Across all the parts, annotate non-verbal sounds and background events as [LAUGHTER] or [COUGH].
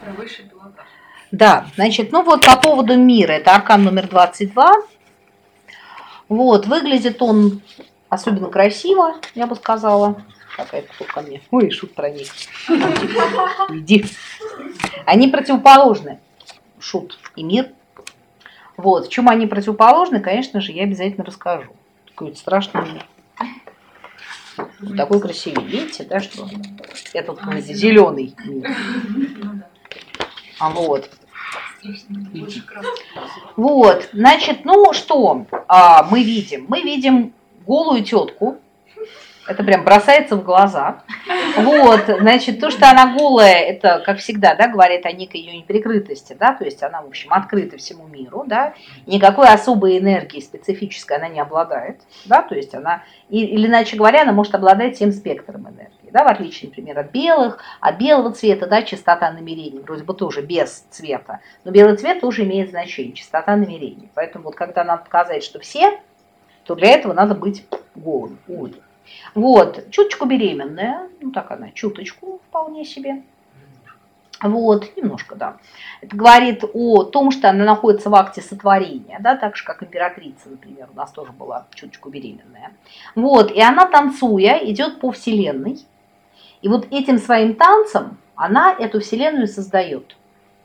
Про. Да, значит, ну вот по поводу мира, это аркан номер 22. Вот, выглядит он особенно красиво, я бы сказала. Какая-то кто ко мне. Ой, шут проник. Иди. Они противоположны. Шут и мир. Вот, в чем они противоположны, конечно же, я обязательно расскажу. Такой страшный мир. Вот такой красивый. Видите, да, что это вот зеленый мир. А вот. Вот, значит, ну что а, мы видим? Мы видим голую тетку. Это прям бросается в глаза. Вот, значит, то, что она голая, это, как всегда, да, говорит о некой ее неприкрытости, да, то есть она, в общем, открыта всему миру, да, никакой особой энергии специфической она не обладает, да, то есть она, или иначе говоря, она может обладать всем спектром энергии да, в отличие, например, от белых, от белого цвета, да, частота намерений, вроде бы тоже без цвета, но белый цвет тоже имеет значение, частота намерений. Поэтому вот когда надо показать, что все, то для этого надо быть голым, голым. Вот, чуточку беременная, ну так она, чуточку вполне себе. Вот, немножко, да. Это говорит о том, что она находится в акте сотворения, да, так же, как императрица, например, у нас тоже была чуточку беременная. Вот, и она, танцуя, идет по Вселенной, и вот этим своим танцем она эту вселенную создает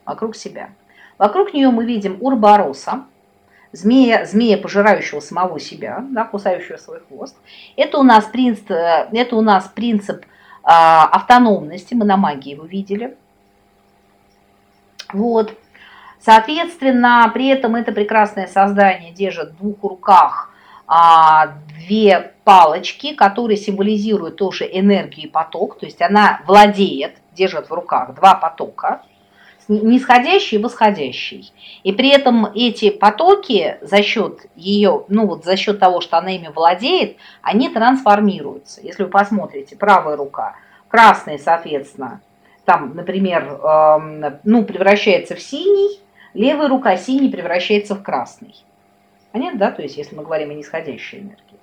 вокруг себя. Вокруг нее мы видим Урбороса, змея, змея, пожирающего самого себя, да, кусающего свой хвост. Это у нас принцип, это у нас принцип а, автономности, мы на магии его видели. Вот. Соответственно, при этом это прекрасное создание держит в двух руках а, две палочки, которые символизируют тоже энергию и поток, то есть она владеет, держит в руках два потока, нисходящий и восходящий. И при этом эти потоки за счет ее, ну вот за счет того, что она ими владеет, они трансформируются. Если вы посмотрите, правая рука, красный, соответственно, там, например, эм, ну, превращается в синий, левая рука синий превращается в красный. Понятно, да? То есть, если мы говорим о нисходящей энергии.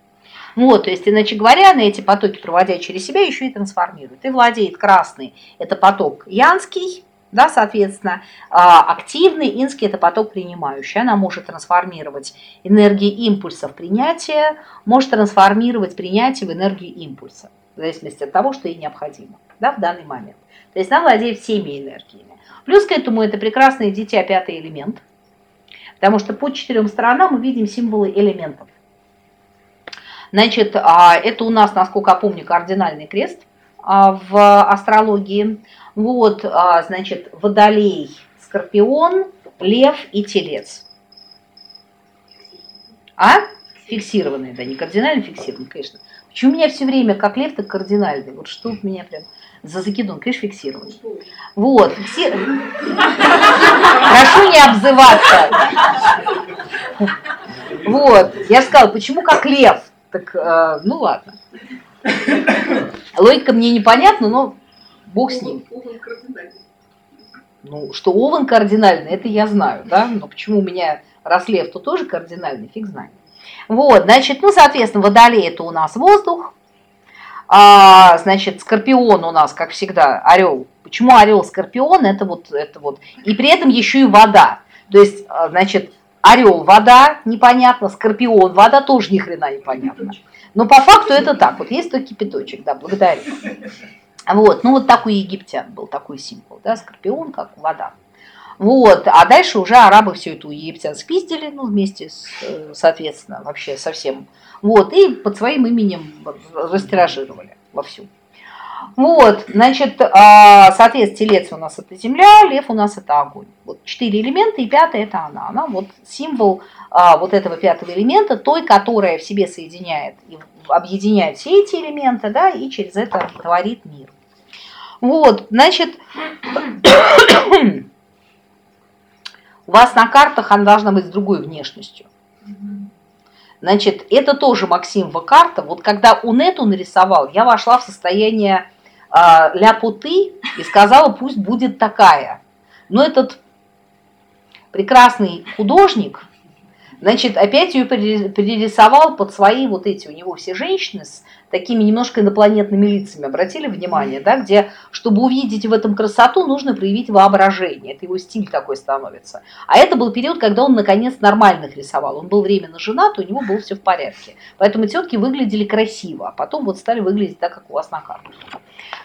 Вот, то есть, иначе говоря, на эти потоки, проводя через себя, еще и трансформирует. И владеет красный, это поток янский, да, соответственно, а, активный, инский – это поток принимающий. Она может трансформировать энергии импульса в принятие, может трансформировать принятие в энергию импульса, в зависимости от того, что ей необходимо да, в данный момент. То есть она владеет всеми энергиями. Плюс к этому это прекрасное дитя, пятый элемент – Потому что по четырем сторонам мы видим символы элементов. Значит, а, это у нас, насколько я помню, кардинальный крест а, в астрологии. Вот, а, значит, водолей, скорпион, лев и телец. А? Фиксированные, да, не кардинально фиксированные, конечно. Почему у меня все время как лев, так кардинальный? Вот что у меня прям за закидон, конечно, фиксированный. Вот, фикси... Прошу не обзываться. Вот, я же сказала, почему как лев? Так, э, ну ладно. Логика мне непонятна, но бог с ним. Ну, что Овен кардинальный, это я знаю, да, но почему у меня раз лев, то тоже кардинальный, фиг знает. Вот, значит, ну, соответственно, водолей это у нас воздух, а, значит, скорпион у нас, как всегда, орел. Почему орел скорпион? Это вот, это вот. И при этом еще и вода. То есть, а, значит, орел вода непонятно, скорпион вода тоже ни хрена непонятно. Но по факту это так. Вот есть только кипяточек, да, благодарю. Вот, ну вот такой египтян был, такой символ, да, скорпион как вода. Вот, а дальше уже арабы все это у египтян спиздили, ну, вместе с, э, соответственно, вообще со всем. Вот, и под своим именем растиражировали вовсю. Вот, значит, а, соответственно, телец у нас это земля, лев у нас это огонь. Вот четыре элемента, и пятый это она. Она вот символ а, вот этого пятого элемента, той, которая в себе соединяет и объединяет все эти элементы, да, и через это творит мир. Вот, значит, [COUGHS] у вас на картах она должна быть с другой внешностью. Значит, это тоже Максимова карта. Вот когда он эту нарисовал, я вошла в состояние э, ляпуты и сказала, пусть будет такая. Но этот прекрасный художник Значит, опять ее перерисовал под свои вот эти, у него все женщины с такими немножко инопланетными лицами, обратили внимание, да, где, чтобы увидеть в этом красоту, нужно проявить воображение, это его стиль такой становится. А это был период, когда он наконец нормальных рисовал, он был временно женат, у него было все в порядке. Поэтому тетки выглядели красиво, а потом вот стали выглядеть так, как у вас на картах.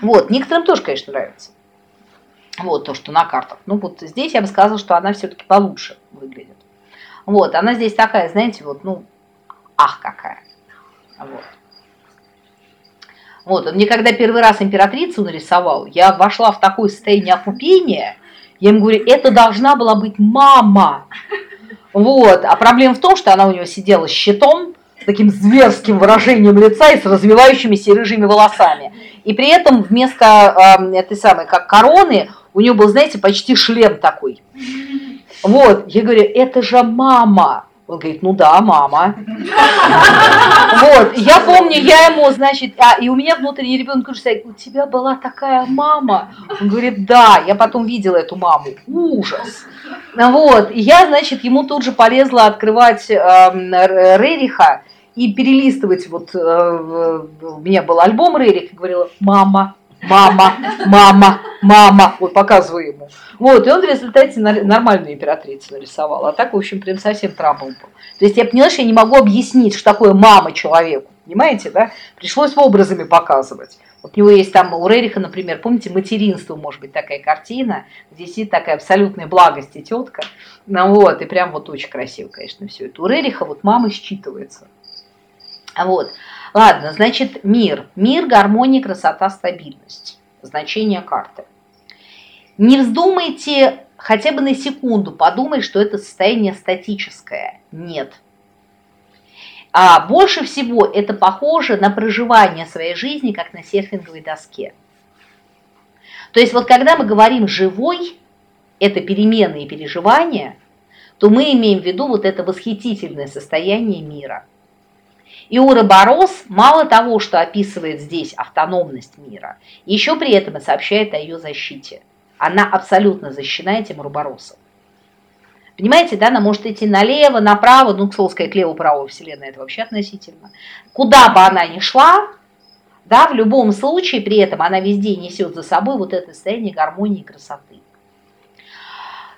Вот, некоторым тоже, конечно, нравится. Вот то, что на картах. Ну вот здесь я бы сказала, что она все-таки получше выглядит. Вот, она здесь такая, знаете, вот, ну, ах, какая. Вот. Вот, он мне когда первый раз императрицу нарисовал, я вошла в такое состояние опупения, я ему говорю, это должна была быть мама. Вот, а проблема в том, что она у него сидела с щитом, с таким зверским выражением лица и с развивающимися рыжими волосами. И при этом вместо э, этой самой, как короны, у нее был, знаете, почти шлем такой. Вот, я говорю, это же мама. Он говорит, ну да, мама. Вот, я помню, я ему, значит, а, и у меня внутренний ребенок говорит, у тебя была такая мама. Он говорит, да, я потом видела эту маму. Ужас. Вот, и я, значит, ему тут же полезла открывать э, Рериха и перелистывать, вот, э, у меня был альбом Рерих, и говорила, мама, мама, мама, мама, вот показываю ему. Вот, и он в результате нормальную императрицу нарисовал, а так, в общем, прям совсем трабл был. То есть я поняла, что я не могу объяснить, что такое мама человеку, понимаете, да? Пришлось образами показывать. Вот у него есть там, у Рериха, например, помните, материнство, может быть, такая картина, где сидит такая абсолютная благость и тетка, ну вот, и прям вот очень красиво, конечно, все это. У Рериха вот мама считывается. Вот. Ладно, значит, мир. Мир, гармония, красота, стабильность. Значение карты. Не вздумайте хотя бы на секунду подумать, что это состояние статическое. Нет. А больше всего это похоже на проживание своей жизни, как на серфинговой доске. То есть вот когда мы говорим «живой», это перемены и переживания, то мы имеем в виду вот это восхитительное состояние мира – и Уроборос мало того, что описывает здесь автономность мира, еще при этом и сообщает о ее защите. Она абсолютно защищена этим Уроборосом. Понимаете, да, она может идти налево, направо, ну, к слову сказать, к лево-право Вселенная, это вообще относительно. Куда бы она ни шла, да, в любом случае при этом она везде несет за собой вот это состояние гармонии и красоты.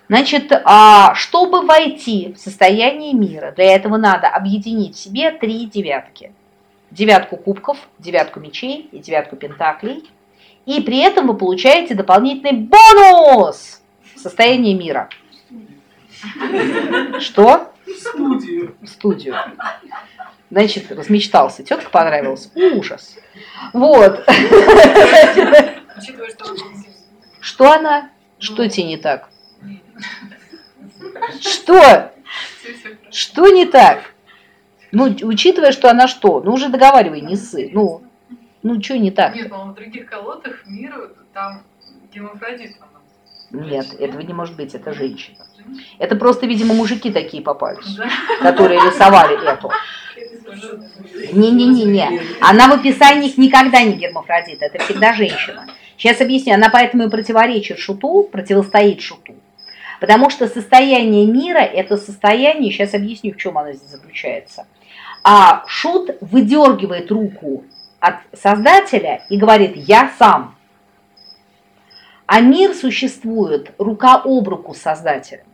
Значит, а, чтобы войти в состояние мира, для этого надо объединить в себе три девятки. Девятку кубков, девятку мечей и девятку пентаклей. И при этом вы получаете дополнительный бонус состояния мира. Что? Студию. Студию. Значит, размечтался. Тетка понравилась. Ужас. Вот. Что она? Что тебе не так? Что? Что не так? Ну, учитывая, что она что? Ну, уже договаривай, не ссы. Ну, ну, что не так? Нет, по-моему, в других колодах мира там гемофродит. Нет, этого не может быть, это женщина. Это просто, видимо, мужики такие попались, да? которые рисовали эту. Не-не-не-не. Она в описаниях никогда не гермафродит, это всегда женщина. Сейчас объясню, она поэтому и противоречит шуту, противостоит шуту. Потому что состояние мира – это состояние, сейчас объясню, в чем оно здесь заключается. А шут выдергивает руку от создателя и говорит «я сам». А мир существует рука об руку с создателем.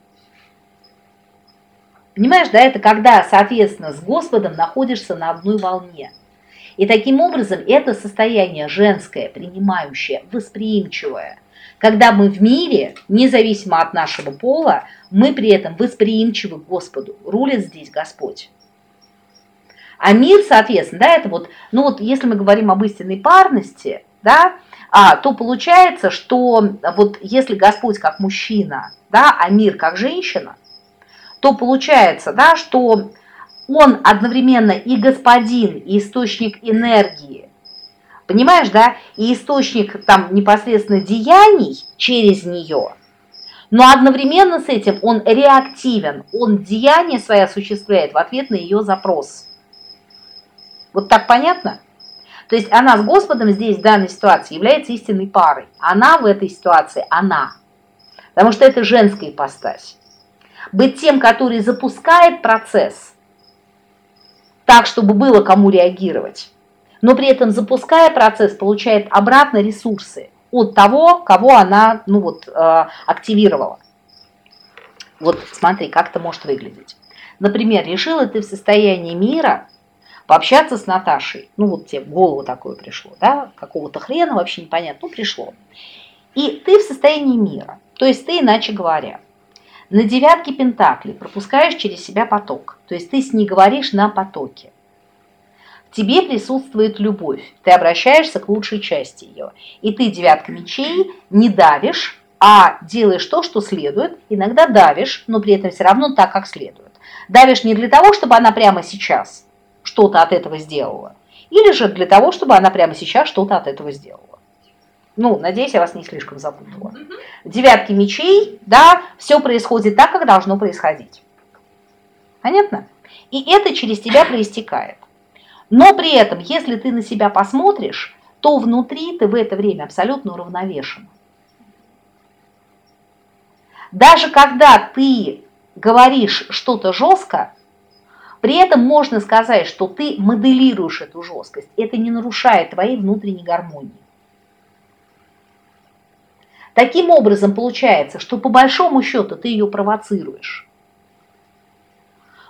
Понимаешь, да, это когда, соответственно, с Господом находишься на одной волне. И таким образом это состояние женское, принимающее, восприимчивое, когда мы в мире, независимо от нашего пола, мы при этом восприимчивы к Господу. Рулит здесь Господь. А мир, соответственно, да, это вот, ну вот если мы говорим об истинной парности, да, а, то получается, что вот если Господь как мужчина, да, а мир как женщина, то получается, да, что он одновременно и господин, и источник энергии, Понимаешь, да? И источник там непосредственно деяний через нее, но одновременно с этим он реактивен, он деяние свое осуществляет в ответ на ее запрос. Вот так понятно? То есть она с Господом здесь в данной ситуации является истинной парой. Она в этой ситуации, она. Потому что это женская ипостась. быть тем, который запускает процесс так, чтобы было кому реагировать, но при этом запуская процесс, получает обратно ресурсы от того, кого она ну вот, э, активировала. Вот смотри, как это может выглядеть. Например, решила ты в состоянии мира пообщаться с Наташей. Ну вот тебе в голову такое пришло, да, какого-то хрена вообще непонятно, ну пришло. И ты в состоянии мира, то есть ты, иначе говоря, на девятке пентаклей пропускаешь через себя поток, то есть ты с ней говоришь на потоке. Тебе присутствует любовь, ты обращаешься к лучшей части ее, и ты, девятка мечей, не давишь, а делаешь то, что следует, иногда давишь, но при этом все равно так, как следует. Давишь не для того, чтобы она прямо сейчас что-то от этого сделала, или же для того, чтобы она прямо сейчас что-то от этого сделала. Ну, надеюсь, я вас не слишком запутала. Девятки мечей, да, все происходит так, как должно происходить. Понятно? И это через тебя проистекает. Но при этом, если ты на себя посмотришь, то внутри ты в это время абсолютно уравновешен. Даже когда ты говоришь что-то жестко, при этом можно сказать, что ты моделируешь эту жесткость. Это не нарушает твоей внутренней гармонии. Таким образом, получается, что по большому счету ты ее провоцируешь.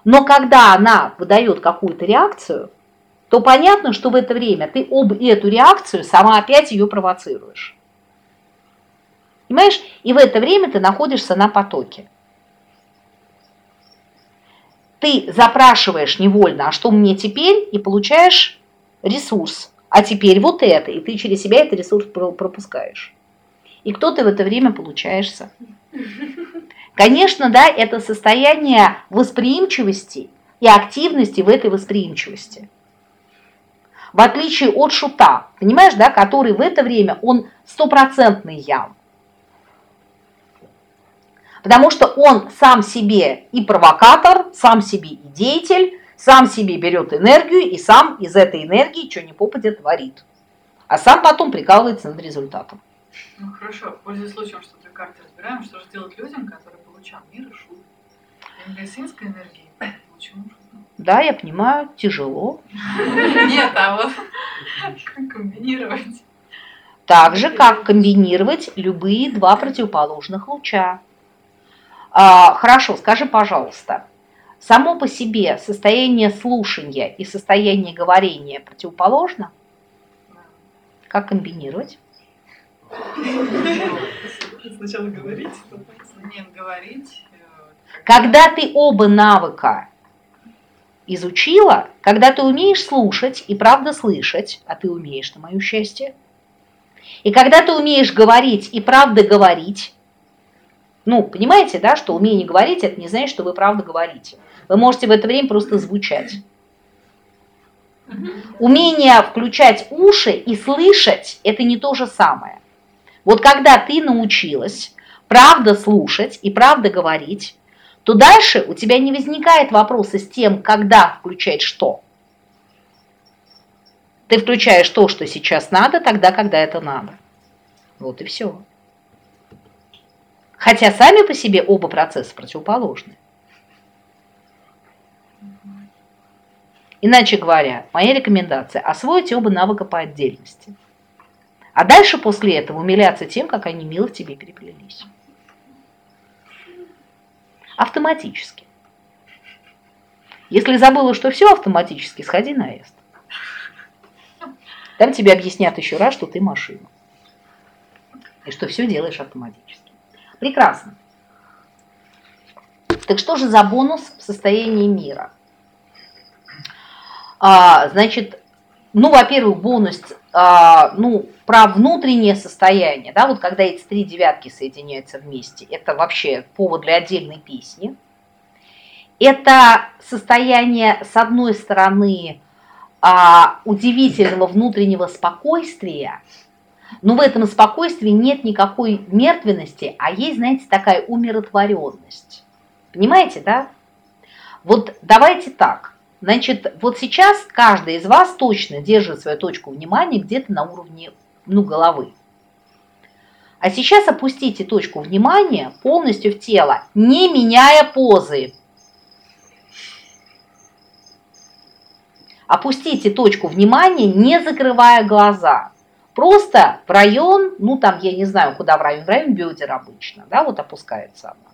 Но когда она выдает какую-то реакцию, то понятно, что в это время ты об эту реакцию сама опять ее провоцируешь. Понимаешь? И в это время ты находишься на потоке. Ты запрашиваешь невольно, а что мне теперь, и получаешь ресурс. А теперь вот это, и ты через себя этот ресурс пропускаешь. И кто ты в это время получаешься? Конечно, да, это состояние восприимчивости и активности в этой восприимчивости. В отличие от шута, понимаешь, да, который в это время, он стопроцентный ям. Потому что он сам себе и провокатор, сам себе и деятель, сам себе берет энергию и сам из этой энергии что не попадет творит. А сам потом прикалывается над результатом. Ну хорошо, пользуясь случаем, что три карты разбираем, что же делать людям, которые получают мир и шум? Медицинской энергии почему Да, я понимаю, тяжело. Нет, а вот как комбинировать? Так же, как комбинировать любые два противоположных луча. А, хорошо, скажи, пожалуйста, само по себе состояние слушания и состояние говорения противоположно? Как комбинировать? Сначала говорить, нет, говорить. Когда ты оба навыка изучила, когда ты умеешь слушать и правда слышать, а ты умеешь, на мое счастье, и когда ты умеешь говорить и правда говорить, ну, понимаете, да, что умение говорить, это не значит, что вы правда говорите. Вы можете в это время просто звучать. Умение включать уши и слышать – это не то же самое. Вот когда ты научилась правда слушать и правда говорить, то дальше у тебя не возникает вопроса с тем, когда включать что. Ты включаешь то, что сейчас надо, тогда, когда это надо. Вот и все. Хотя сами по себе оба процесса противоположны. Иначе говоря, моя рекомендация – освойте оба навыка по отдельности. А дальше после этого умиляться тем, как они мило в тебе переплелись. Автоматически. Если забыла, что все автоматически, сходи на эст. Там тебе объяснят еще раз, что ты машина. И что все делаешь автоматически. Прекрасно. Так что же за бонус в состоянии мира? А, значит, ну, во-первых, бонус, ну, про внутреннее состояние, да, вот когда эти три девятки соединяются вместе, это вообще повод для отдельной песни. Это состояние, с одной стороны, а, удивительного внутреннего спокойствия, но в этом спокойствии нет никакой мертвенности, а есть, знаете, такая умиротворенность. Понимаете, да? Вот давайте так. Значит, вот сейчас каждый из вас точно держит свою точку внимания где-то на уровне ну, головы. А сейчас опустите точку внимания полностью в тело, не меняя позы. Опустите точку внимания, не закрывая глаза. Просто в район, ну там, я не знаю, куда в район, в район бедер обычно, да, вот опускается она.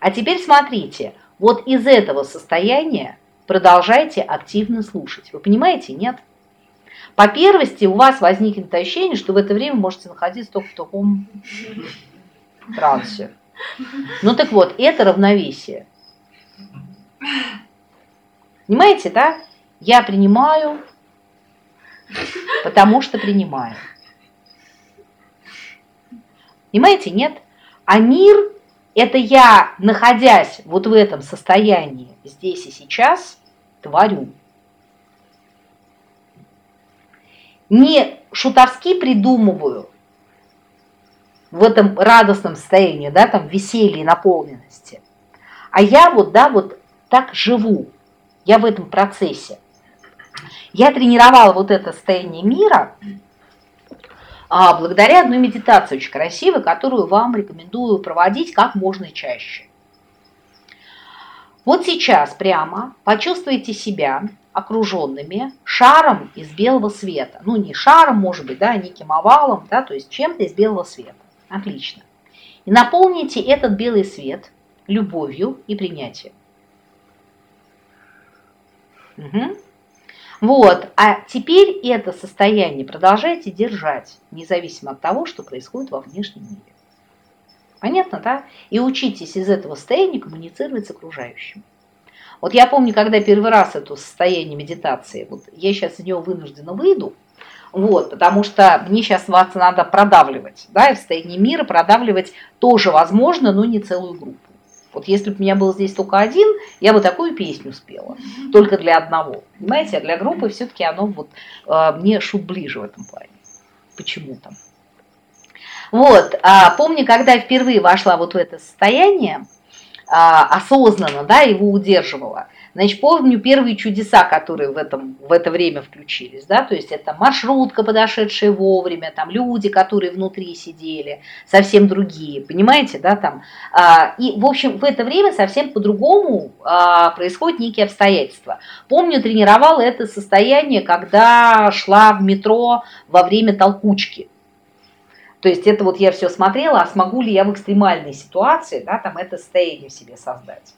А теперь смотрите, вот из этого состояния продолжайте активно слушать. Вы понимаете, нет? По первости у вас возникнет ощущение, что в это время можете находиться только в таком трансе. Ну так вот, это равновесие. Понимаете, да? Я принимаю, потому что принимаю. Понимаете, нет? А мир – это я, находясь вот в этом состоянии здесь и сейчас, творю. Не шутовски придумываю в этом радостном состоянии, да, там веселье, наполненности, а я вот, да, вот так живу, я в этом процессе. Я тренировала вот это состояние мира а, благодаря одной медитации очень красивой, которую вам рекомендую проводить как можно чаще. Вот сейчас прямо почувствуйте себя окруженными шаром из белого света. Ну, не шаром, может быть, да, неким овалом, да, то есть чем-то из белого света. Отлично. И наполните этот белый свет любовью и принятием. Угу. Вот, а теперь это состояние продолжайте держать, независимо от того, что происходит во внешнем мире. Понятно, да? И учитесь из этого состояния коммуницировать с окружающим. Вот я помню, когда первый раз это состояние медитации, вот я сейчас из него вынуждена выйду, вот, потому что мне сейчас вас надо продавливать, да, и в состоянии мира продавливать тоже возможно, но не целую группу. Вот если бы у меня был здесь только один, я бы такую песню спела, только для одного. Понимаете, а для группы все-таки оно вот э, мне шут ближе в этом плане. Почему-то. Вот, а, помню, когда я впервые вошла вот в это состояние, а, осознанно, да, его удерживала, Значит, помню первые чудеса, которые в, этом, в это время включились, да, то есть это маршрутка, подошедшая вовремя, там люди, которые внутри сидели, совсем другие, понимаете, да, там. А, и, в общем, в это время совсем по-другому а, происходят некие обстоятельства. Помню, тренировала это состояние, когда шла в метро во время толкучки. То есть это вот я все смотрела, а смогу ли я в экстремальной ситуации, да, там это состояние в себе создать.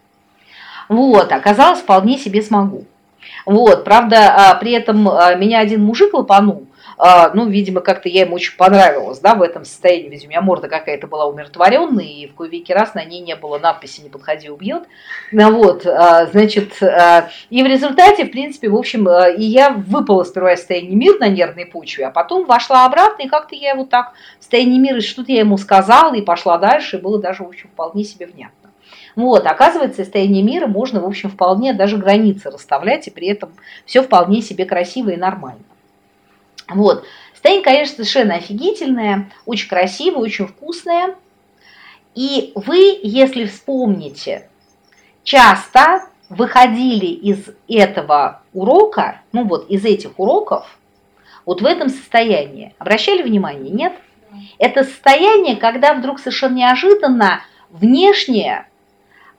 Вот, оказалось, вполне себе смогу. Вот, правда, а, при этом а, меня один мужик лопанул, ну, видимо, как-то я ему очень понравилась, да, в этом состоянии, видимо, у меня морда какая-то была умиротворенная, и в кое-веки раз на ней не было надписи «Не подходи, убьет». Ну, вот, значит, и в результате, в принципе, в общем, и я выпала сперва из состояния мира на нервной почве, а потом вошла обратно, и как-то я вот так в состоянии мира, что-то я ему сказала, и пошла дальше, и было даже, в общем, вполне себе внятно. Вот, оказывается, состояние мира можно, в общем, вполне даже границы расставлять, и при этом все вполне себе красиво и нормально. Вот. Состояние, конечно, совершенно офигительное, очень красивое, очень вкусное. И вы, если вспомните, часто выходили из этого урока, ну вот из этих уроков, вот в этом состоянии. Обращали внимание, нет? Это состояние, когда вдруг совершенно неожиданно внешнее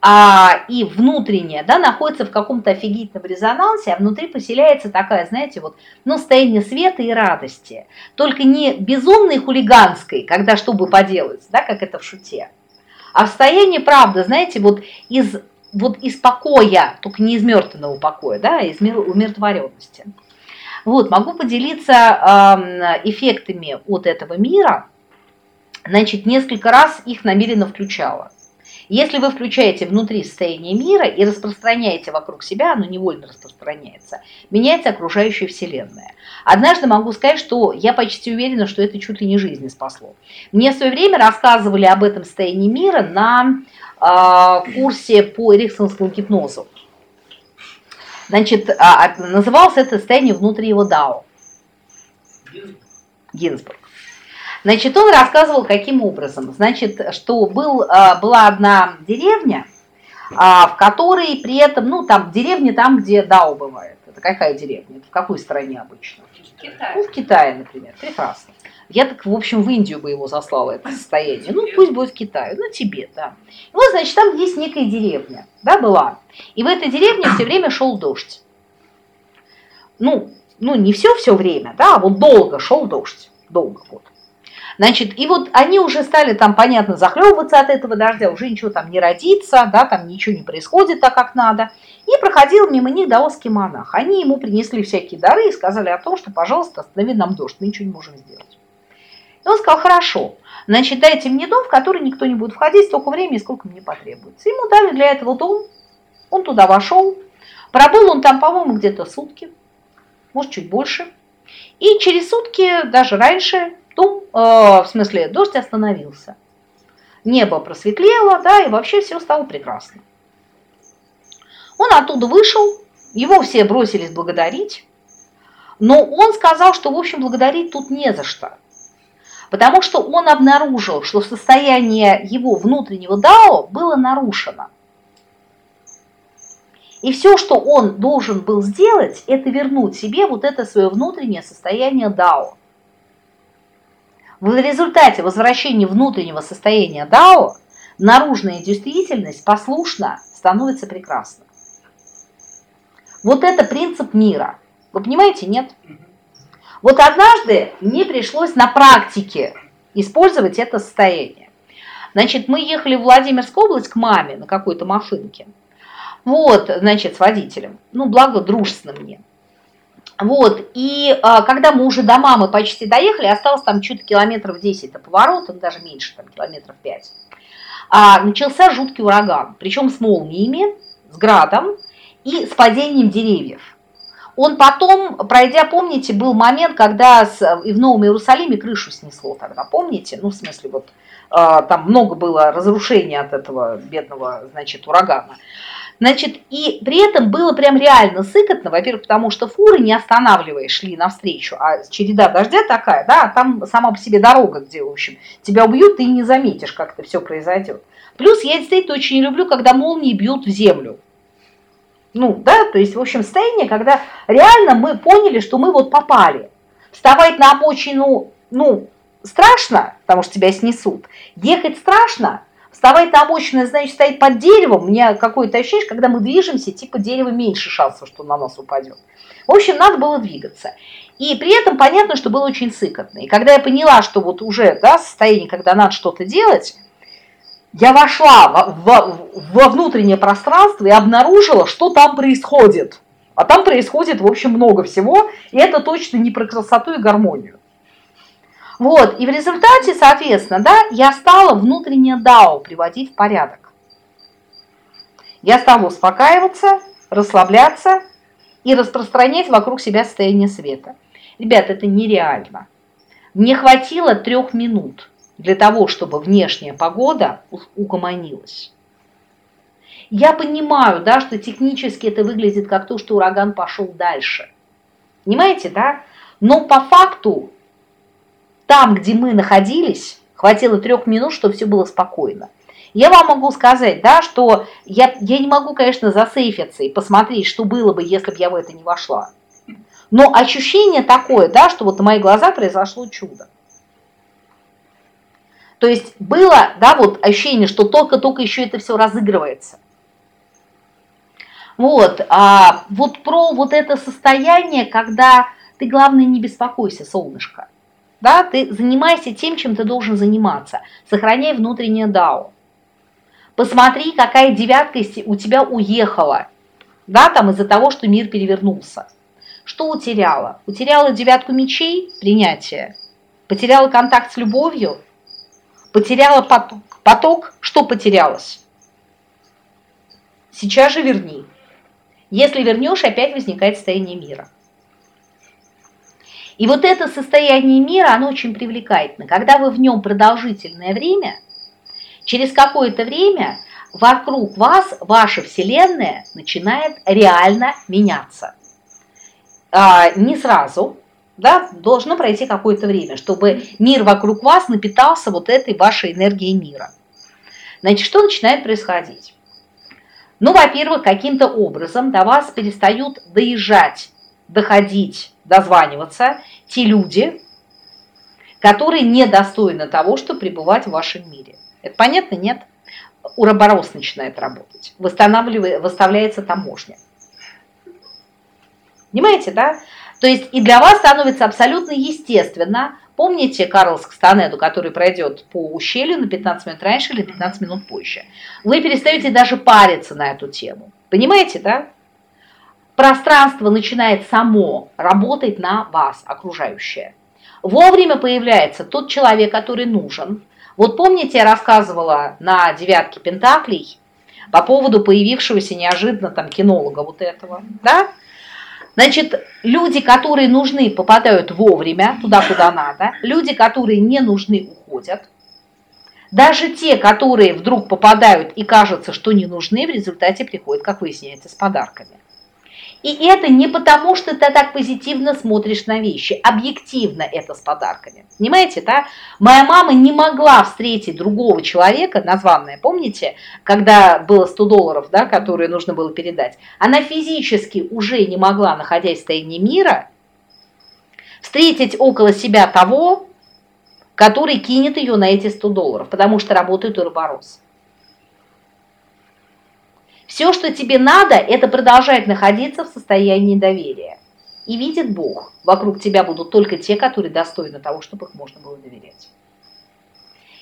а, и внутреннее, да, находится в каком-то офигительном резонансе, а внутри поселяется такая, знаете, вот, ну, состояние света и радости. Только не безумной хулиганской, когда что бы поделать, да, как это в шуте, а в состоянии, правда, знаете, вот из, вот из покоя, только не из мертвенного покоя, да, а из умиротворенности. Вот, могу поделиться эффектами от этого мира. Значит, несколько раз их намеренно включала. Если вы включаете внутри состояние мира и распространяете вокруг себя, оно невольно распространяется, меняется окружающая Вселенная. Однажды могу сказать, что я почти уверена, что это чуть ли не жизнь спасло. Мне в свое время рассказывали об этом состоянии мира на э, курсе по эриксонскому гипнозу. Значит, а, называлось это состояние внутри его дао. Гинзбург. Значит, он рассказывал, каким образом. Значит, что был, а, была одна деревня, а, в которой при этом, ну, там деревня там, где Дао бывает. Это какая деревня? в какой стране обычно? Китай. Ну, в Китае, например. Прекрасно. Я так, в общем, в Индию бы его заслала, это состояние. Ну, пусть будет в Китае, ну, тебе, да. И вот, значит, там есть некая деревня, да, была. И в этой деревне все время шел дождь. Ну, ну не все все время, да, а вот долго шел дождь, долго вот. Значит, и вот они уже стали там, понятно, захлебываться от этого дождя, уже ничего там не родится, да, там ничего не происходит так, как надо. И проходил мимо них даосский монах. Они ему принесли всякие дары и сказали о том, что, пожалуйста, останови нам дождь, мы ничего не можем сделать. И он сказал, хорошо, значит, дайте мне дом, в который никто не будет входить столько времени, сколько мне потребуется. Ему дали для этого дом, он туда вошел, пробыл он там, по-моему, где-то сутки, может, чуть больше. И через сутки, даже раньше, дом, э, в смысле, дождь остановился. Небо просветлело, да, и вообще все стало прекрасно. Он оттуда вышел, его все бросились благодарить, но он сказал, что, в общем, благодарить тут не за что. Потому что он обнаружил, что состояние его внутреннего дао было нарушено. И все, что он должен был сделать, это вернуть себе вот это свое внутреннее состояние дао. В результате возвращения внутреннего состояния дао наружная действительность послушно становится прекрасной. Вот это принцип мира. Вы понимаете, нет? Вот однажды мне пришлось на практике использовать это состояние. Значит, мы ехали в Владимирскую область к маме на какой-то машинке. Вот, значит, с водителем. Ну, благо, дружественно мне. Вот, и а, когда мы уже до мамы почти доехали, осталось там что-то километров 10 до поворота, даже меньше, там километров 5, а, начался жуткий ураган, причем с молниями, с градом и с падением деревьев. Он потом, пройдя, помните, был момент, когда с, и в Новом Иерусалиме крышу снесло тогда, помните? Ну, в смысле, вот э, там много было разрушений от этого бедного, значит, урагана. Значит, и при этом было прям реально сыкотно, во-первых, потому что фуры, не останавливаясь, шли навстречу, а череда дождя такая, да, а там сама по себе дорога, где, в общем, тебя убьют, ты не заметишь, как это все произойдет. Плюс я действительно очень люблю, когда молнии бьют в землю. Ну, да, то есть, в общем, состояние, когда реально мы поняли, что мы вот попали. Вставать на обочину, ну, страшно, потому что тебя снесут. Ехать страшно, вставать на обочину, значит, стоять под деревом. У меня какое-то ощущение, когда мы движемся, типа дерево меньше шансов, что на нас упадет. В общем, надо было двигаться. И при этом понятно, что было очень сыкотно. И когда я поняла, что вот уже, да, состояние, когда надо что-то делать, я вошла во, во, во внутреннее пространство и обнаружила, что там происходит. А там происходит, в общем, много всего, и это точно не про красоту и гармонию. Вот, и в результате, соответственно, да, я стала внутреннее дао приводить в порядок. Я стала успокаиваться, расслабляться и распространять вокруг себя состояние света. Ребят, это нереально. Мне хватило трех минут – для того, чтобы внешняя погода угомонилась. Я понимаю, да, что технически это выглядит как то, что ураган пошел дальше. Понимаете, да? Но по факту, там, где мы находились, хватило трех минут, чтобы все было спокойно. Я вам могу сказать, да, что я, я не могу, конечно, засейфиться и посмотреть, что было бы, если бы я в это не вошла. Но ощущение такое, да, что вот на мои глаза произошло чудо. То есть было, да, вот ощущение, что только-только еще это все разыгрывается. Вот, а вот про вот это состояние, когда ты, главное, не беспокойся, солнышко. Да, ты занимайся тем, чем ты должен заниматься. Сохраняй внутреннее дао. Посмотри, какая девятка у тебя уехала, да, там из-за того, что мир перевернулся. Что утеряла? Утеряла девятку мечей, принятие. Потеряла контакт с любовью, Потеряла поток. Поток, что потерялось? Сейчас же верни. Если вернешь, опять возникает состояние мира. И вот это состояние мира, оно очень привлекательно. Когда вы в нем продолжительное время, через какое-то время вокруг вас ваша Вселенная начинает реально меняться. А, не сразу, да, должно пройти какое-то время, чтобы мир вокруг вас напитался вот этой вашей энергией мира. Значит, что начинает происходить? Ну, во-первых, каким-то образом до вас перестают доезжать, доходить, дозваниваться те люди, которые недостойны того, чтобы пребывать в вашем мире. Это понятно? Нет? Уроборос начинает работать. Восстанавливает, выставляется таможня. Понимаете, да? То есть и для вас становится абсолютно естественно, помните Карлс Кстанеду, который пройдет по ущелью на 15 минут раньше или 15 минут позже. Вы перестаете даже париться на эту тему. Понимаете, да? Пространство начинает само работать на вас, окружающее. Вовремя появляется тот человек, который нужен. Вот помните, я рассказывала на девятке Пентаклей по поводу появившегося неожиданно там кинолога вот этого, да? Значит, люди, которые нужны, попадают вовремя туда, куда надо. Люди, которые не нужны, уходят. Даже те, которые вдруг попадают и кажется, что не нужны, в результате приходят, как выясняется, с подарками. И это не потому, что ты так позитивно смотришь на вещи. Объективно это с подарками. Понимаете, да? Моя мама не могла встретить другого человека, названная, помните, когда было 100 долларов, да, которые нужно было передать. Она физически уже не могла, находясь в состоянии мира, встретить около себя того, который кинет ее на эти 100 долларов, потому что работает Уроборос. Все, что тебе надо, это продолжать находиться в состоянии доверия. И видит Бог, вокруг тебя будут только те, которые достойны того, чтобы их можно было доверять.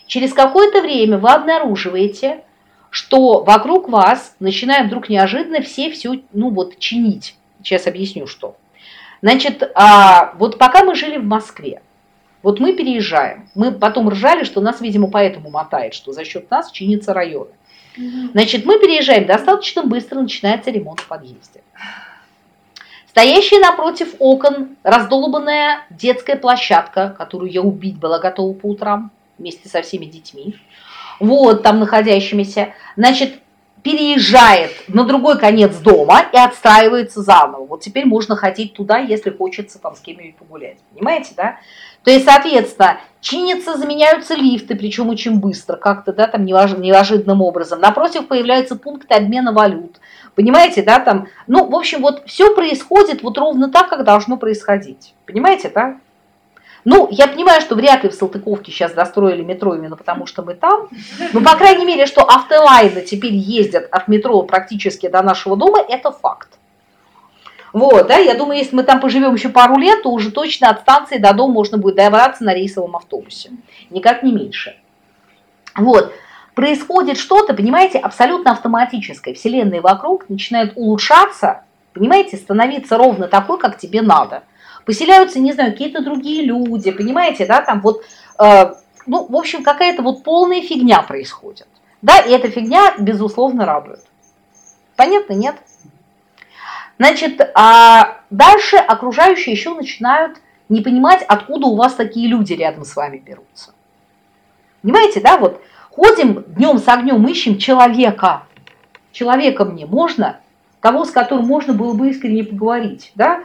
Через какое-то время вы обнаруживаете, что вокруг вас начинают вдруг неожиданно все все, ну вот, чинить. Сейчас объясню, что. Значит, а, вот пока мы жили в Москве, вот мы переезжаем, мы потом ржали, что нас, видимо, поэтому мотает, что за счет нас чинится районы. Значит, мы переезжаем достаточно быстро, начинается ремонт в подъезде. Стоящая напротив окон раздолбанная детская площадка, которую я убить была готова по утрам вместе со всеми детьми, вот там находящимися, значит, переезжает на другой конец дома и отстраивается заново. Вот теперь можно ходить туда, если хочется там с кем-нибудь погулять. Понимаете, да? То есть, соответственно, чинятся, заменяются лифты, причем очень быстро, как-то, да, там неожиданным образом. Напротив появляются пункты обмена валют. Понимаете, да, там, ну, в общем, вот все происходит вот ровно так, как должно происходить. Понимаете, да? Ну, я понимаю, что вряд ли в Салтыковке сейчас достроили метро именно потому, что мы там. Но, по крайней мере, что автолайны теперь ездят от метро практически до нашего дома, это факт. Вот, да, я думаю, если мы там поживем еще пару лет, то уже точно от станции до дома можно будет добраться на рейсовом автобусе. Никак не меньше. Вот. Происходит что-то, понимаете, абсолютно автоматическое. Вселенная вокруг начинает улучшаться, понимаете, становиться ровно такой, как тебе надо. Поселяются, не знаю, какие-то другие люди, понимаете, да, там вот, э, ну, в общем, какая-то вот полная фигня происходит. Да, и эта фигня, безусловно, радует. Понятно, нет? Значит, а дальше окружающие еще начинают не понимать, откуда у вас такие люди рядом с вами берутся. Понимаете, да, вот ходим днем с огнем, ищем человека. Человека мне можно, того, с которым можно было бы искренне поговорить, да?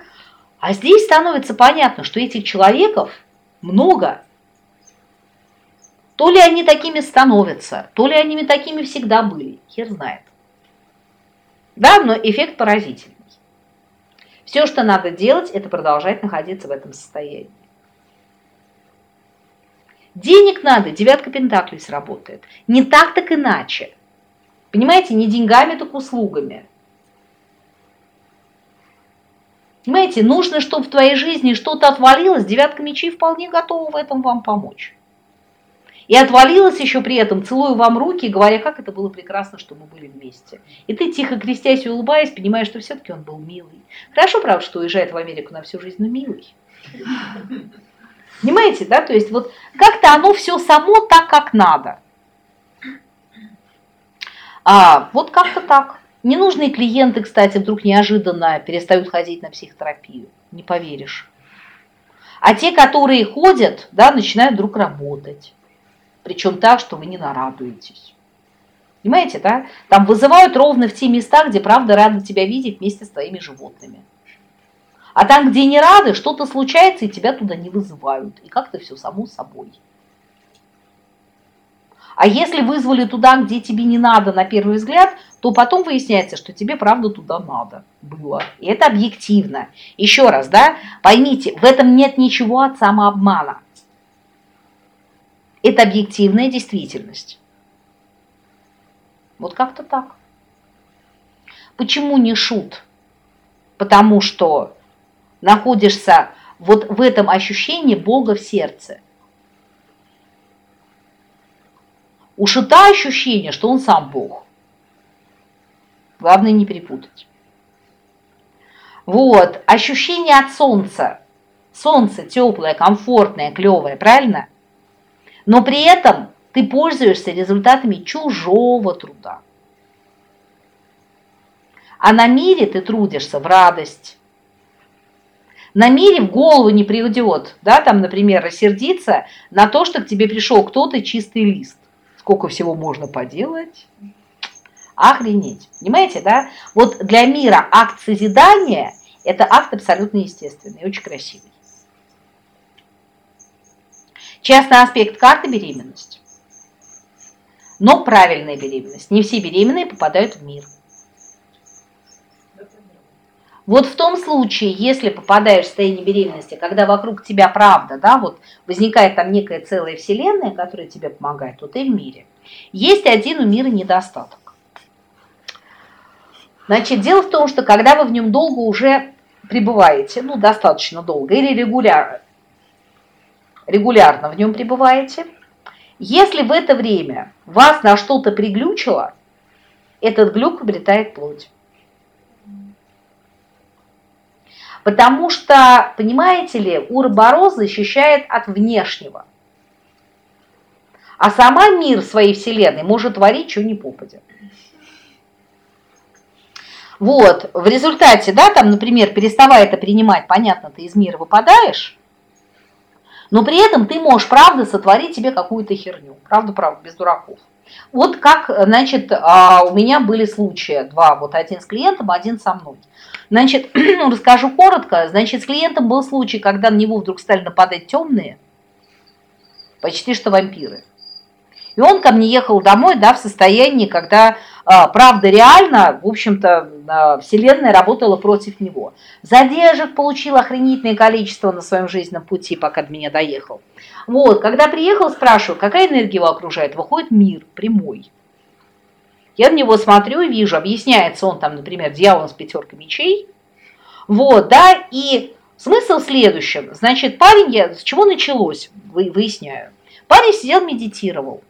А здесь становится понятно, что этих человеков много. То ли они такими становятся, то ли они такими всегда были, хер знает. Да, но эффект поразительный. Все, что надо делать, это продолжать находиться в этом состоянии. Денег надо, девятка пентаклей сработает. Не так, так иначе. Понимаете, не деньгами, так услугами. Понимаете, нужно, чтобы в твоей жизни что-то отвалилось, девятка мечей вполне готова в этом вам помочь. И отвалилась еще при этом, целую вам руки, говоря, как это было прекрасно, что мы были вместе. И ты, тихо крестясь и улыбаясь, понимаешь, что все-таки он был милый. Хорошо, правда, что уезжает в Америку на всю жизнь, но милый. Понимаете, да? То есть вот как-то оно все само так, как надо. А, вот как-то так. Ненужные клиенты, кстати, вдруг неожиданно перестают ходить на психотерапию. Не поверишь. А те, которые ходят, да, начинают вдруг работать причем так, что вы не нарадуетесь. Понимаете, да? Там вызывают ровно в те места, где правда рады тебя видеть вместе с твоими животными. А там, где не рады, что-то случается, и тебя туда не вызывают. И как-то все само собой. А если вызвали туда, где тебе не надо на первый взгляд, то потом выясняется, что тебе правда туда надо было. И это объективно. Еще раз, да, поймите, в этом нет ничего от самообмана. это объективная действительность. Вот как-то так. Почему не шут? Потому что находишься вот в этом ощущении Бога в сердце. У шута ощущение, что он сам Бог. Главное не перепутать. Вот, ощущение от солнца. Солнце теплое, комфортное, клевое, правильно? Но при этом ты пользуешься результатами чужого труда. А на мире ты трудишься в радость. На мире в голову не придет, да, там, например, рассердиться на то, что к тебе пришел кто-то чистый лист. Сколько всего можно поделать? Охренеть. Понимаете, да? Вот для мира акт созидания – это акт абсолютно естественный, очень красивый. Частный аспект карты – беременность. Но правильная беременность. Не все беременные попадают в мир. Вот в том случае, если попадаешь в состояние беременности, когда вокруг тебя правда, да, вот возникает там некая целая вселенная, которая тебе помогает, то ты в мире. Есть один у мира недостаток. Значит, дело в том, что когда вы в нем долго уже пребываете, ну, достаточно долго, или регуляр, регулярно в нем пребываете, если в это время вас на что-то приглючило, этот глюк обретает плоть. Потому что, понимаете ли, уроборос защищает от внешнего. А сама мир своей вселенной может творить, что не попадет. Вот, в результате, да, там, например, переставая это принимать, понятно, ты из мира выпадаешь, но при этом ты можешь, правда, сотворить себе какую-то херню. Правда, правда, без дураков. Вот как, значит, а, у меня были случаи, два, вот один с клиентом, один со мной. Значит, [CLEARS THROAT] расскажу коротко. Значит, с клиентом был случай, когда на него вдруг стали нападать темные, почти что вампиры. И он ко мне ехал домой, да, в состоянии, когда правда реально, в общем-то, а, Вселенная работала против него. Задержек получил охренительное количество на своем жизненном пути, пока до меня доехал. Вот, когда приехал, спрашиваю, какая энергия его окружает, выходит мир прямой. Я на него смотрю и вижу, объясняется он там, например, дьяволом с пятеркой мечей. Вот, да, и смысл в следующем. Значит, парень, я, с чего началось, выясняю. Парень сидел, медитировал.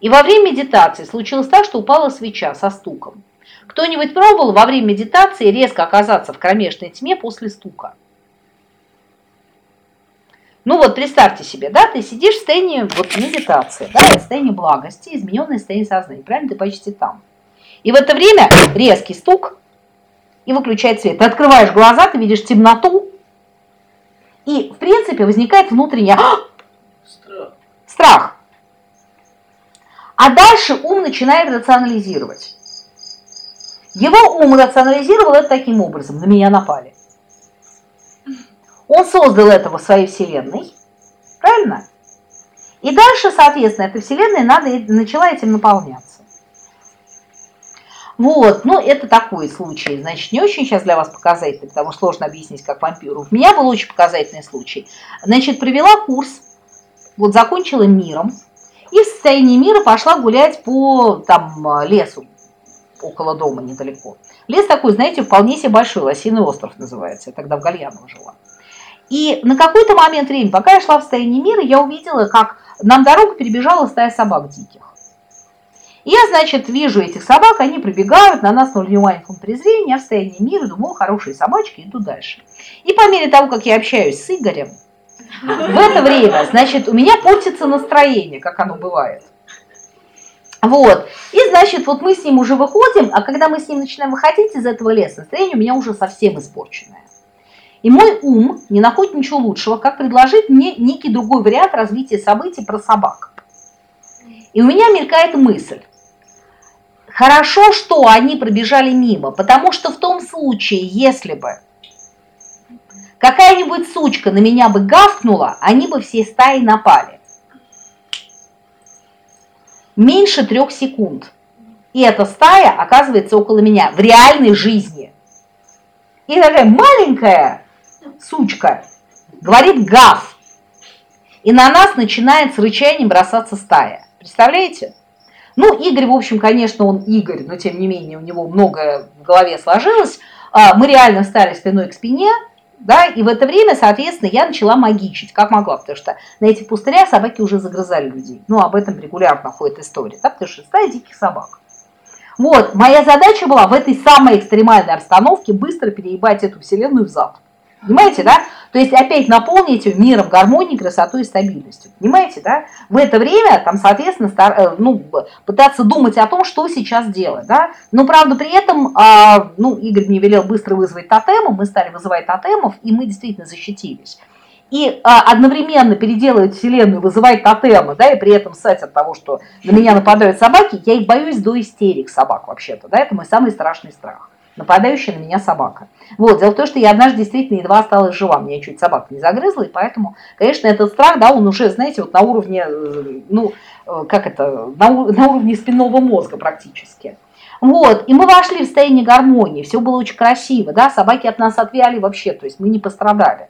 И во время медитации случилось так, что упала свеча со стуком. Кто-нибудь пробовал во время медитации резко оказаться в кромешной тьме после стука? Ну вот представьте себе, да, ты сидишь в состоянии вот медитации, да, в состоянии благости, измененное состояние сознания, правильно, ты почти там. И в это время резкий стук и выключает свет. Ты открываешь глаза, ты видишь темноту, и в принципе возникает внутренний [GASPS] страх. страх. А дальше ум начинает рационализировать. Его ум рационализировал это таким образом. На меня напали. Он создал это в своей вселенной. Правильно? И дальше, соответственно, эта вселенная надо, начала этим наполняться. Вот, ну это такой случай, значит, не очень сейчас для вас показательный, потому что сложно объяснить, как вампиру. У меня был очень показательный случай. Значит, провела курс, вот закончила миром, и в состоянии мира пошла гулять по там лесу около дома недалеко. Лес такой, знаете, вполне себе большой, Лосиный остров называется. Я тогда в Гальяново жила. И на какой-то момент времени, пока я шла в состоянии мира, я увидела, как нам дорогу перебежала стая собак диких. И я, значит, вижу этих собак, они пробегают, на нас ноль внимания, презрения, я в состоянии мира, думаю, хорошие собачки, иду дальше. И по мере того, как я общаюсь с Игорем, в это время, значит, у меня портится настроение, как оно бывает. Вот. И, значит, вот мы с ним уже выходим, а когда мы с ним начинаем выходить из этого леса, настроение у меня уже совсем испорченное. И мой ум не находит ничего лучшего, как предложить мне некий другой вариант развития событий про собак. И у меня мелькает мысль. Хорошо, что они пробежали мимо, потому что в том случае, если бы какая-нибудь сучка на меня бы гавкнула, они бы все стаи напали. Меньше трех секунд. И эта стая оказывается около меня в реальной жизни. И такая маленькая сучка говорит гав. и на нас начинает с рычанием бросаться стая. Представляете? Ну, Игорь, в общем, конечно, он Игорь, но тем не менее у него многое в голове сложилось. А, мы реально стали спиной к спине, да, и в это время, соответственно, я начала магичить, как могла, потому что на эти пустыря собаки уже загрызали людей. Ну, об этом регулярно ходит история, да, потому что стая диких собак. Вот, моя задача была в этой самой экстремальной обстановке быстро переебать эту вселенную в зад. Понимаете, да? То есть опять наполнить миром гармонии, красотой и стабильностью. Понимаете, да? В это время, там, соответственно, стар, э, ну, пытаться думать о том, что сейчас делать, да? Но, правда, при этом, а, ну, Игорь мне велел быстро вызвать тотемы, мы стали вызывать тотемов, и мы действительно защитились и а, одновременно переделывать вселенную, вызывать тотемы, да, и при этом ссать от того, что на меня нападают собаки, я их боюсь до истерик собак вообще-то, да, это мой самый страшный страх, нападающая на меня собака. Вот, дело в том, что я однажды действительно едва осталась жива, меня чуть собака не загрызла, и поэтому, конечно, этот страх, да, он уже, знаете, вот на уровне, э, ну, э, как это, на, на уровне спинного мозга практически. Вот, и мы вошли в состояние гармонии, все было очень красиво, да, собаки от нас отвяли вообще, то есть мы не пострадали.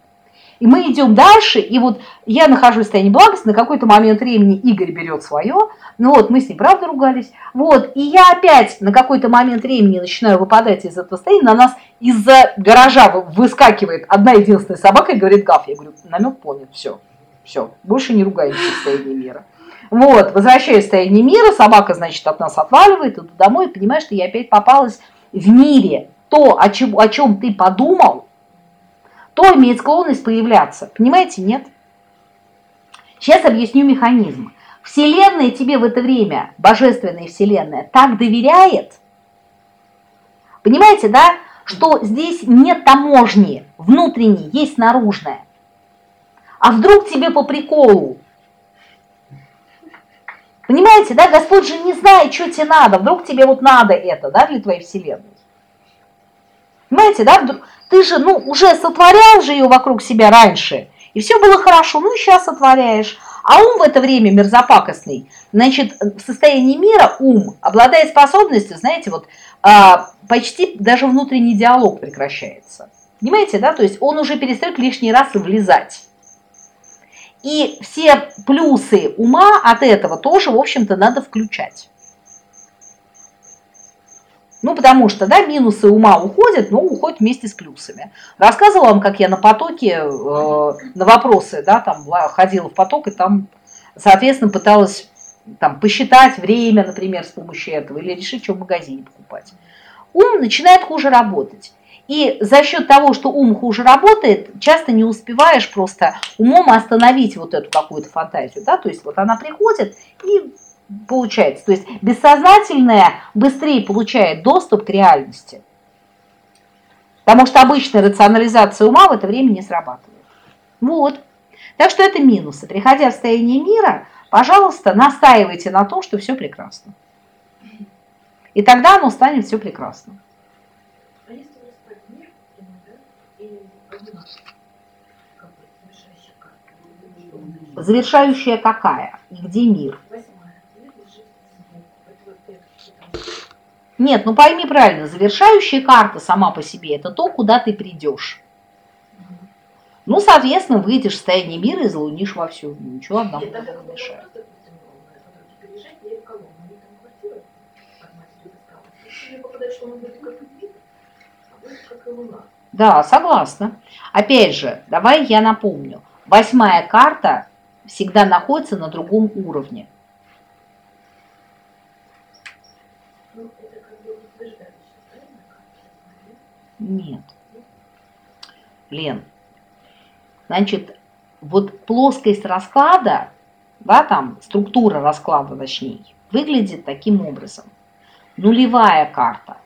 И мы идем дальше, и вот я нахожусь в состоянии благости, на какой-то момент времени Игорь берет свое, ну вот, мы с ним правда ругались, вот, и я опять на какой-то момент времени начинаю выпадать из этого состояния, на нас из-за гаража выскакивает одна единственная собака и говорит гав, я говорю, намек понят, все, все, больше не ругаемся в состоянии мира. Вот, возвращаюсь в состояние мира, собака, значит, от нас отваливает, иду домой, и понимаю, что я опять попалась в мире. То, о чем, о чем ты подумал, то имеет склонность появляться. Понимаете, нет? Сейчас объясню механизм. Вселенная тебе в это время, божественная Вселенная, так доверяет, понимаете, да, что здесь нет таможни внутренней, есть наружная. А вдруг тебе по приколу? Понимаете, да, Господь же не знает, что тебе надо, вдруг тебе вот надо это, да, для твоей Вселенной. Понимаете, да, ты же, ну, уже сотворял же ее вокруг себя раньше, и все было хорошо, ну и сейчас сотворяешь. А ум в это время мерзопакостный, значит, в состоянии мира ум обладает способностью, знаете, вот а, почти даже внутренний диалог прекращается. Понимаете, да? То есть он уже перестает лишний раз влезать. И все плюсы ума от этого тоже, в общем-то, надо включать. Ну, потому что, да, минусы ума уходят, но уходят вместе с плюсами. Рассказывала вам, как я на потоке, э, на вопросы, да, там ходила в поток и там, соответственно, пыталась там посчитать время, например, с помощью этого, или решить, что в магазине покупать. Ум начинает хуже работать. И за счет того, что ум хуже работает, часто не успеваешь просто умом остановить вот эту какую-то фантазию. Да? То есть вот она приходит и получается. То есть бессознательное быстрее получает доступ к реальности. Потому что обычная рационализация ума в это время не срабатывает. Вот. Так что это минусы. Приходя в состояние мира, пожалуйста, настаивайте на том, что все прекрасно. И тогда оно станет все прекрасно. Завершающая какая? И где мир? Нет, ну пойми правильно, завершающая карта сама по себе – это то, куда ты придешь. Ну, соответственно, выйдешь в состояние мира и залунишь вовсю. Ничего одному не мешает. Да, согласна. Опять же, давай я напомню. Восьмая карта всегда находится на другом уровне. Нет. Лен, значит, вот плоскость расклада, да, там структура расклада, точнее, выглядит таким образом. Нулевая карта.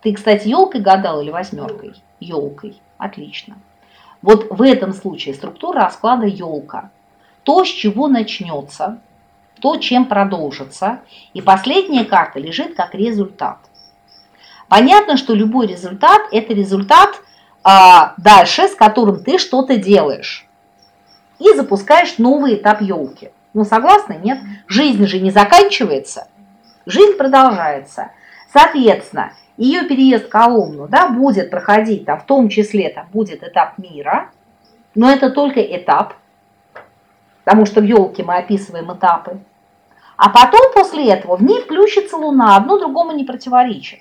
Ты, кстати, елкой гадал или восьмеркой? Елкой. Отлично. Вот в этом случае структура расклада елка. То, с чего начнется, то, чем продолжится. И последняя карта лежит как результат. Понятно, что любой результат – это результат а, дальше, с которым ты что-то делаешь. И запускаешь новый этап елки. Ну, согласны? Нет? Жизнь же не заканчивается. Жизнь продолжается. Соответственно, ее переезд в Коломну да, будет проходить, там, в том числе там будет этап мира, но это только этап. потому что в елке мы описываем этапы. А потом после этого в ней включится Луна, одно другому не противоречит.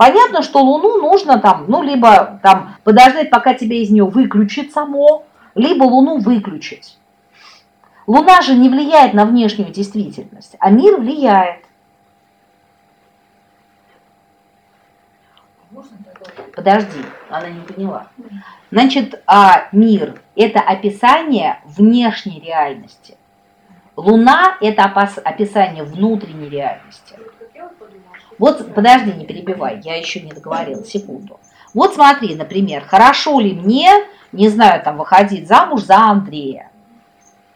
Понятно, что Луну нужно там, ну, либо там подождать, пока тебя из нее выключит само, либо Луну выключить. Луна же не влияет на внешнюю действительность, а мир влияет. Подожди, она не поняла. Значит, а мир – это описание внешней реальности. Луна – это описание внутренней реальности. Вот, подожди, не перебивай, я еще не договорила, секунду. Вот смотри, например, хорошо ли мне, не знаю, там, выходить замуж за Андрея?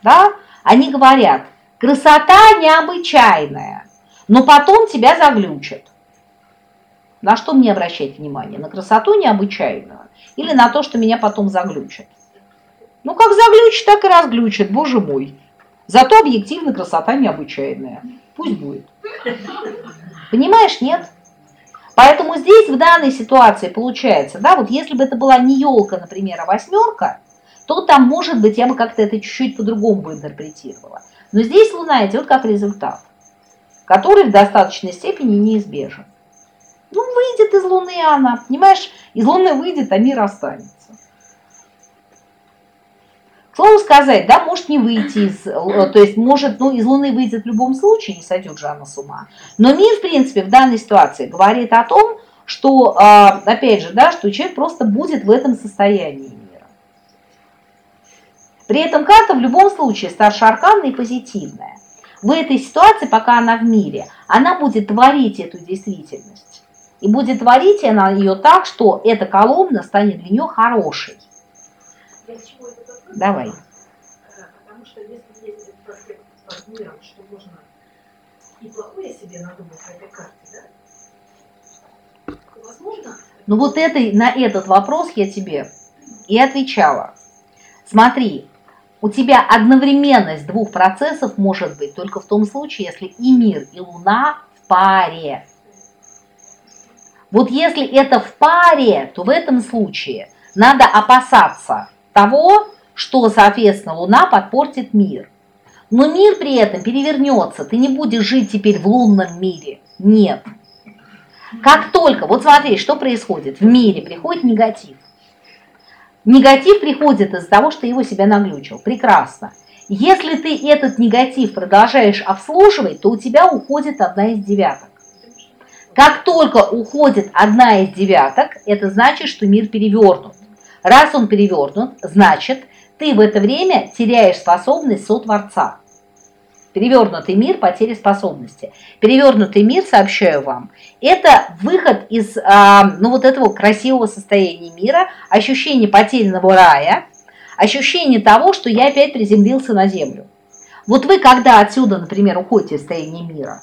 Да? Они говорят, красота необычайная, но потом тебя заглючат. На что мне обращать внимание? На красоту необычайную или на то, что меня потом заглючат? Ну, как заглючит, так и разглючит, боже мой. Зато объективно красота необычайная. Пусть будет. Понимаешь, нет? Поэтому здесь в данной ситуации получается, да, вот если бы это была не елка, например, а восьмерка, то там, может быть, я бы как-то это чуть-чуть по-другому бы интерпретировала. Но здесь Луна идет как результат, который в достаточной степени неизбежен. Ну, выйдет из Луны она, понимаешь, из Луны выйдет, а мир останется. К слову сказать, да, может не выйти из, то есть может, ну, из Луны выйдет в любом случае, не сойдет же она с ума. Но мир, в принципе, в данной ситуации говорит о том, что, а, опять же, да, что человек просто будет в этом состоянии мира. При этом карта в любом случае старшеарканная и позитивная. В этой ситуации, пока она в мире, она будет творить эту действительность. И будет творить она ее так, что эта коломна станет для нее хорошей. Давай. Потому что если есть этот аспект под миром, что можно и плохое себе надумать в этой карте, да? Возможно? Ну вот это, на этот вопрос я тебе и отвечала. Смотри, у тебя одновременность двух процессов может быть только в том случае, если и мир, и Луна в паре. Вот если это в паре, то в этом случае надо опасаться того, что, соответственно, Луна подпортит мир. Но мир при этом перевернется, ты не будешь жить теперь в лунном мире. Нет. Как только, вот смотри, что происходит. В мире приходит негатив. Негатив приходит из-за того, что его себя наглючил. Прекрасно. Если ты этот негатив продолжаешь обслуживать, то у тебя уходит одна из девяток. Как только уходит одна из девяток, это значит, что мир перевернут. Раз он перевернут, значит, ты в это время теряешь способность сотворца. Перевернутый мир, потеря способности. Перевернутый мир, сообщаю вам, это выход из а, ну, вот этого красивого состояния мира, ощущение потерянного рая, ощущение того, что я опять приземлился на землю. Вот вы, когда отсюда, например, уходите в состояние мира,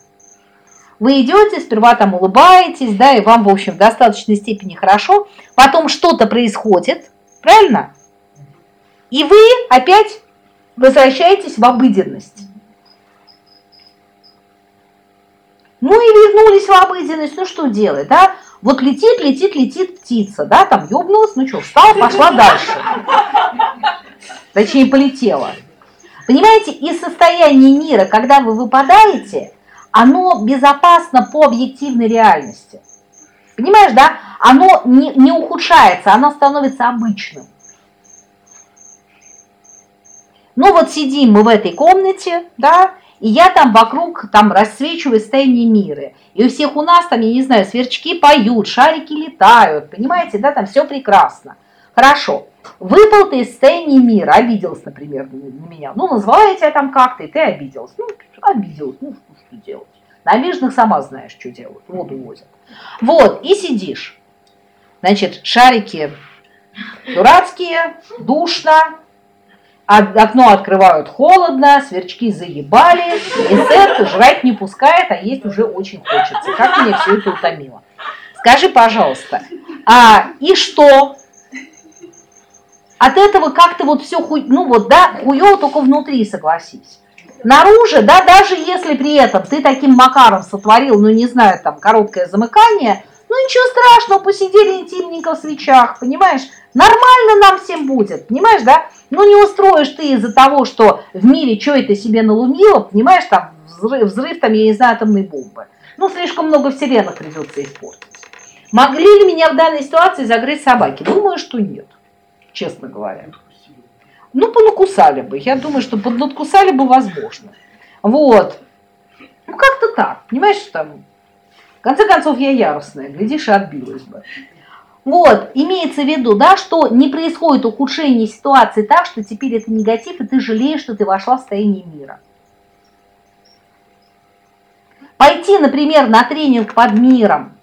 вы идете, сперва там улыбаетесь, да, и вам, в общем, в достаточной степени хорошо, потом что-то происходит, правильно? И вы опять возвращаетесь в обыденность. Ну и вернулись в обыденность, ну что делать, да? Вот летит, летит, летит птица, да, там ёбнулась, ну что, встала, пошла дальше. Точнее, полетела. Понимаете, из состояния мира, когда вы выпадаете, оно безопасно по объективной реальности. Понимаешь, да? Оно не, не ухудшается, оно становится обычным. Ну вот сидим мы в этой комнате, да, и я там вокруг там расцвечиваю состояние мира. И у всех у нас там, я не знаю, сверчки поют, шарики летают, понимаете, да, там все прекрасно. Хорошо. Выпал ты из состояния мира, обиделся, например, на меня. Ну, назвала я тебя там как-то, и ты обиделась. Ну, обиделась, ну, что делать. На обиженных сама знаешь, что делают, воду возят. Вот, и сидишь. Значит, шарики дурацкие, душно, окно открывают холодно, сверчки заебали, инсерт жрать не пускает, а есть уже очень хочется. Как меня все это утомило. Скажи, пожалуйста, а и что? От этого как-то вот все хуй, ну вот, да, хуево только внутри, согласись. Наружу, да, даже если при этом ты таким макаром сотворил, ну не знаю, там, короткое замыкание, ну ничего страшного, посидели интимненько в свечах, понимаешь? Нормально нам всем будет, понимаешь, да? Ну не устроишь ты из-за того, что в мире что это себе налунило, понимаешь, там взрыв, взрыв там, я не знаю, атомной бомбы. Ну, слишком много вселенных придется испортить. Могли ли меня в данной ситуации загрызть собаки? Думаю, что нет, честно говоря. Ну, понакусали бы. Я думаю, что поднадкусали бы возможно. Вот. Ну, как-то так. Понимаешь, там... В конце концов, я яростная. Глядишь, и отбилась бы. Вот, имеется в виду, да, что не происходит ухудшение ситуации так, что теперь это негатив, и ты жалеешь, что ты вошла в состояние мира. Пойти, например, на тренинг под миром,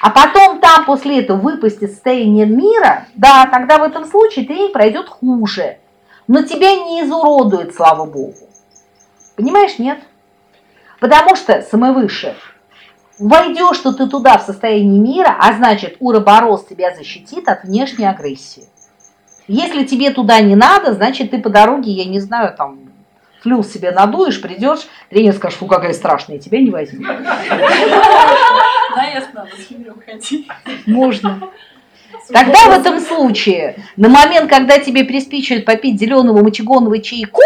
а потом там после этого выпасть из состояния мира, да, тогда в этом случае тренинг пройдет хуже. Но тебя не изуродует, слава богу. Понимаешь, нет? Потому что самовыше войдешь что ты туда в состоянии мира, а значит уроборос тебя защитит от внешней агрессии. Если тебе туда не надо, значит ты по дороге, я не знаю, там, флюс себе надуешь, придешь, тренер скажет, фу, какая страшная, тебя не возьмет. Наезд надо с миром ходить. Можно. Тогда в этом случае, на момент, когда тебе приспичивают попить зеленого мочегонного чайку,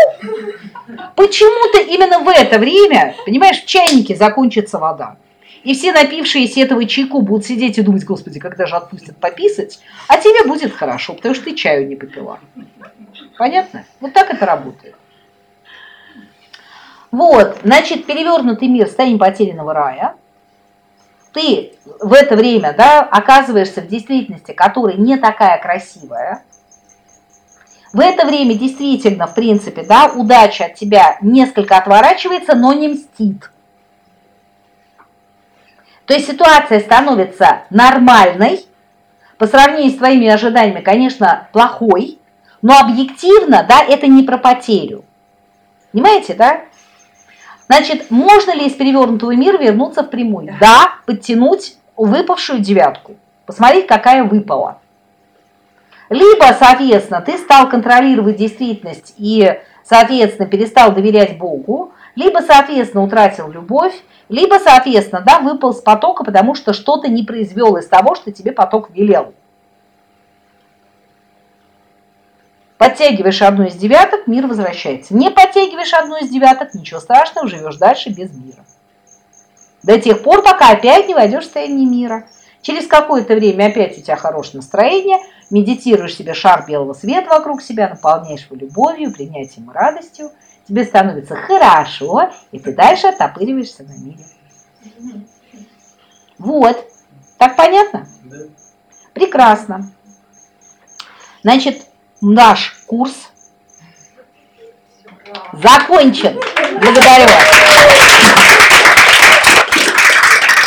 почему-то именно в это время, понимаешь, в чайнике закончится вода. И все напившиеся этого чайку будут сидеть и думать, господи, когда же отпустят пописать, а тебе будет хорошо, потому что ты чаю не попила. Понятно? Вот так это работает. Вот, значит, перевернутый мир стань потерянного рая. Ты в это время, да, оказываешься в действительности, которая не такая красивая. В это время действительно, в принципе, да, удача от тебя несколько отворачивается, но не мстит. То есть ситуация становится нормальной, по сравнению с твоими ожиданиями, конечно, плохой, но объективно, да, это не про потерю. Понимаете, да? Значит, можно ли из перевернутого мира вернуться в прямой? Да, подтянуть выпавшую девятку. Посмотреть, какая выпала. Либо, соответственно, ты стал контролировать действительность и, соответственно, перестал доверять Богу, либо, соответственно, утратил любовь, либо, соответственно, да, выпал с потока, потому что что-то не произвел из того, что тебе поток велел. Подтягиваешь одну из девяток, мир возвращается. Не подтягиваешь одну из девяток, ничего страшного, живешь дальше без мира. До тех пор, пока опять не войдешь в состояние мира. Через какое-то время опять у тебя хорошее настроение, медитируешь себе шар белого света вокруг себя, наполняешь его любовью, принятием и радостью, тебе становится хорошо, и ты дальше оттопыриваешься на мире. Вот. Так понятно? Да. Прекрасно. Значит, наш курс закончен. Благодарю вас.